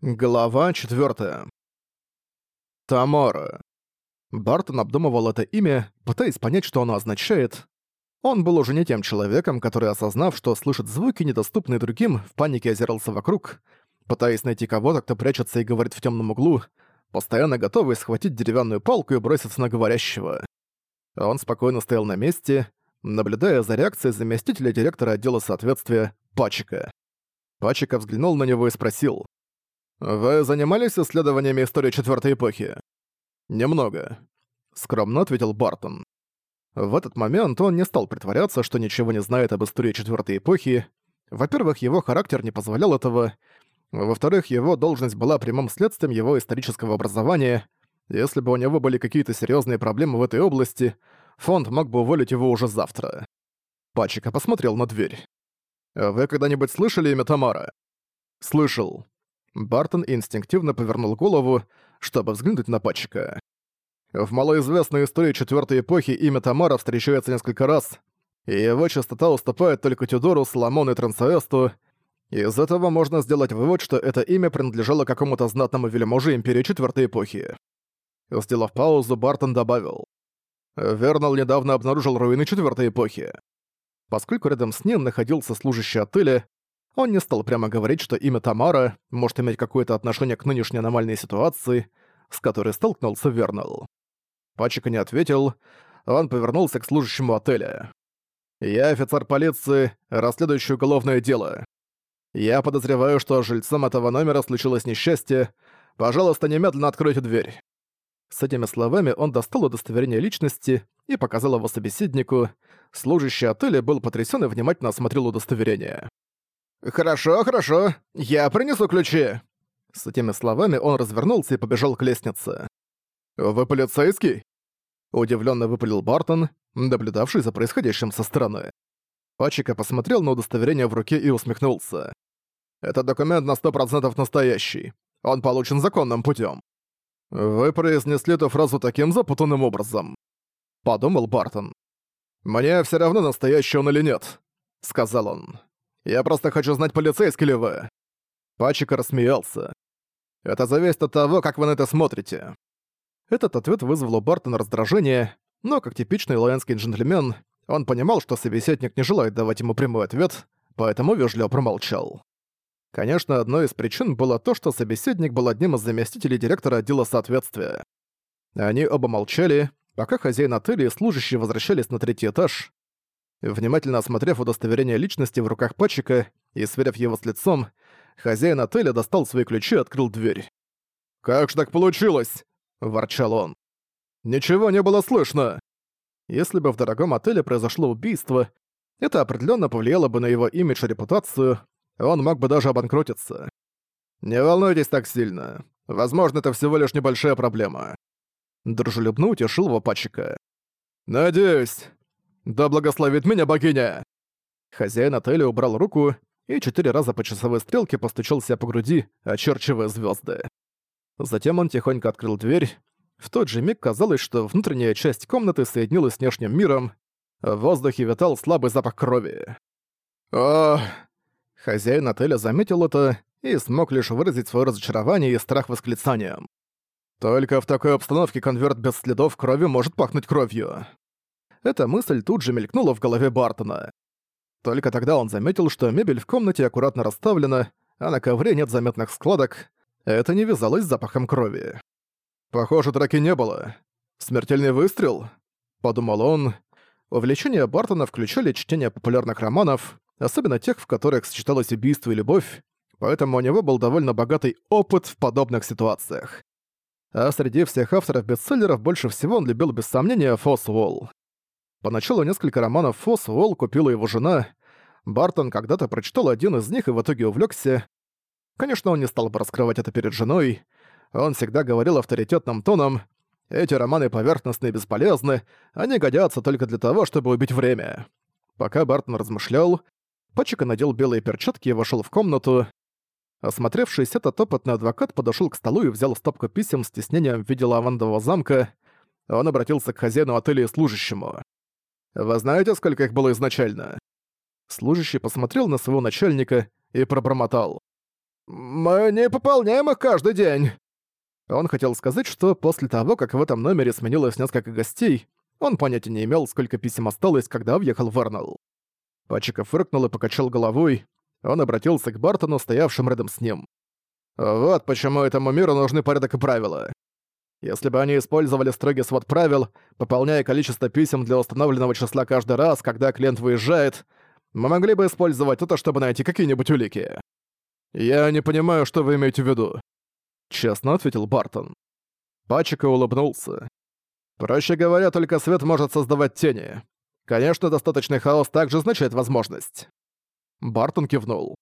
Глава 4. Тамара. Бартон обдумывал это имя, пытаясь понять, что оно означает. Он был уже не тем человеком, который, осознав, что слышит звуки, недоступные другим, в панике озирался вокруг, пытаясь найти кого-то, кто прячется и говорит в темном углу, постоянно готовый схватить деревянную палку и броситься на говорящего. Он спокойно стоял на месте, наблюдая за реакцией заместителя директора отдела соответствия Пачика. Пачика взглянул на него и спросил — «Вы занимались исследованиями истории Четвёртой эпохи?» «Немного», — скромно ответил Бартон. В этот момент он не стал притворяться, что ничего не знает об истории Четвёртой эпохи. Во-первых, его характер не позволял этого. Во-вторых, его должность была прямым следствием его исторического образования. Если бы у него были какие-то серьезные проблемы в этой области, фонд мог бы уволить его уже завтра. Пачика посмотрел на дверь. «Вы когда-нибудь слышали имя Тамара?» «Слышал. Бартон инстинктивно повернул голову, чтобы взглянуть на Патчика. В малоизвестной истории Четвёртой эпохи имя Тамара встречается несколько раз, и его частота уступает только Тюдору, Соломону и Трансоэсту. Из этого можно сделать вывод, что это имя принадлежало какому-то знатному вельможе Империи Четвёртой эпохи. Сделав паузу, Бартон добавил. Вернал недавно обнаружил руины Четвёртой эпохи. Поскольку рядом с ним находился служащий отеля, он не стал прямо говорить, что имя Тамара может иметь какое-то отношение к нынешней аномальной ситуации, с которой столкнулся Вернал. Пачика не ответил, он повернулся к служащему отеля. «Я офицер полиции, расследующий уголовное дело. Я подозреваю, что жильцам этого номера случилось несчастье. Пожалуйста, немедленно откройте дверь». С этими словами он достал удостоверение личности и показал его собеседнику. Служащий отеля был потрясен и внимательно осмотрел удостоверение. «Хорошо, хорошо. Я принесу ключи». С этими словами он развернулся и побежал к лестнице. «Вы полицейский?» Удивленно выпалил Бартон, наблюдавший за происходящим со стороны. Пачика посмотрел на удостоверение в руке и усмехнулся. «Этот документ на сто процентов настоящий. Он получен законным путем. «Вы произнесли эту фразу таким запутанным образом», — подумал Бартон. «Мне все равно, настоящий он или нет», — сказал он. Я просто хочу знать, полицейский ли вы». Пачика рассмеялся. «Это зависит от того, как вы на это смотрите». Этот ответ вызвал у Бартона раздражение, но как типичный лоянский джентльмен, он понимал, что собеседник не желает давать ему прямой ответ, поэтому вежливо промолчал. Конечно, одной из причин было то, что собеседник был одним из заместителей директора отдела соответствия. Они оба молчали, пока хозяин отеля и служащие возвращались на третий этаж. Внимательно осмотрев удостоверение личности в руках пачика и сверив его с лицом, хозяин отеля достал свои ключи и открыл дверь. «Как ж так получилось?» – ворчал он. «Ничего не было слышно!» Если бы в дорогом отеле произошло убийство, это определенно повлияло бы на его имидж и репутацию, он мог бы даже обанкротиться. «Не волнуйтесь так сильно. Возможно, это всего лишь небольшая проблема». Дружелюбно утешил его пачика. «Надеюсь. «Да благословит меня богиня!» Хозяин отеля убрал руку и четыре раза по часовой стрелке постучал себя по груди, очерчивая звезды. Затем он тихонько открыл дверь. В тот же миг казалось, что внутренняя часть комнаты соединилась с внешним миром, в воздухе витал слабый запах крови. Ох! Хозяин отеля заметил это и смог лишь выразить свое разочарование и страх восклицанием. Только в такой обстановке конверт без следов крови может пахнуть кровью. Эта мысль тут же мелькнула в голове Бартона. Только тогда он заметил, что мебель в комнате аккуратно расставлена, а на ковре нет заметных складок. Это не вязалось с запахом крови. «Похоже, драки не было. Смертельный выстрел?» — подумал он. Увлечения Бартона включали чтение популярных романов, особенно тех, в которых сочеталось убийство и любовь, поэтому у него был довольно богатый опыт в подобных ситуациях. А среди всех авторов бестселлеров больше всего он любил без сомнения Фосс Уолл. Поначалу несколько романов Фосс Уолл купила его жена. Бартон когда-то прочитал один из них и в итоге увлекся. Конечно, он не стал бы раскрывать это перед женой. Он всегда говорил авторитетным тоном «Эти романы поверхностны и бесполезны, они годятся только для того, чтобы убить время». Пока Бартон размышлял, Пачика надел белые перчатки и вошел в комнату. Осмотревшись, этот опытный адвокат подошел к столу и взял стопку писем с тиснением в виде лавандового замка. Он обратился к хозяину отеля и служащему. Вы знаете, сколько их было изначально?» Служащий посмотрел на своего начальника и пробормотал. Мы не пополняем их каждый день!» Он хотел сказать, что после того, как в этом номере сменилось несколько гостей, он понятия не имел, сколько писем осталось, когда въехал в Эрнелл. Пачика фыркнул и покачал головой. Он обратился к Бартону, стоявшим рядом с ним. «Вот почему этому миру нужны порядок и правила. Если бы они использовали строгий свод правил, пополняя количество писем для установленного числа каждый раз, когда клиент выезжает, мы могли бы использовать это, чтобы найти какие-нибудь улики. «Я не понимаю, что вы имеете в виду», — честно ответил Бартон. Пачика улыбнулся. «Проще говоря, только свет может создавать тени. Конечно, достаточный хаос также означает возможность». Бартон кивнул.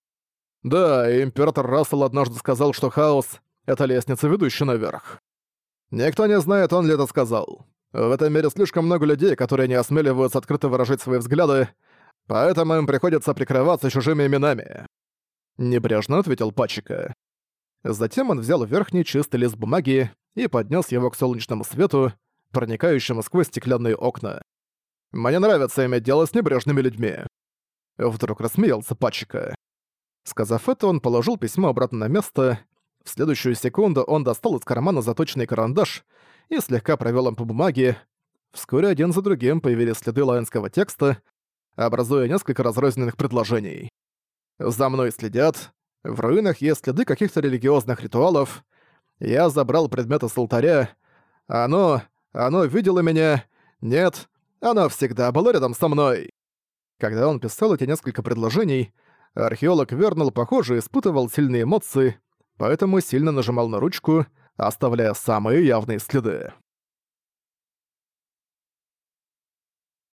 «Да, император Рассел однажды сказал, что хаос — это лестница, ведущая наверх. Никто не знает, он ли это сказал. В этом мире слишком много людей, которые не осмеливаются открыто выражать свои взгляды, поэтому им приходится прикрываться чужими именами. Небрежно ответил Пачика. Затем он взял верхний чистый лист бумаги и поднес его к солнечному свету, проникающему сквозь стеклянные окна. «Мне нравится иметь дело с небрежными людьми». Вдруг рассмеялся Пачика. Сказав это, он положил письмо обратно на место в следующую секунду он достал из кармана заточенный карандаш и слегка провёл им по бумаге. Вскоре один за другим появились следы лайнского текста, образуя несколько разрозненных предложений. «За мной следят», «В руинах есть следы каких-то религиозных ритуалов», «Я забрал предметы с алтаря», «Оно... оно видело меня», «Нет, оно всегда было рядом со мной». Когда он писал эти несколько предложений, археолог Вернул, похоже, испытывал сильные эмоции, поэтому сильно нажимал на ручку, оставляя самые явные следы.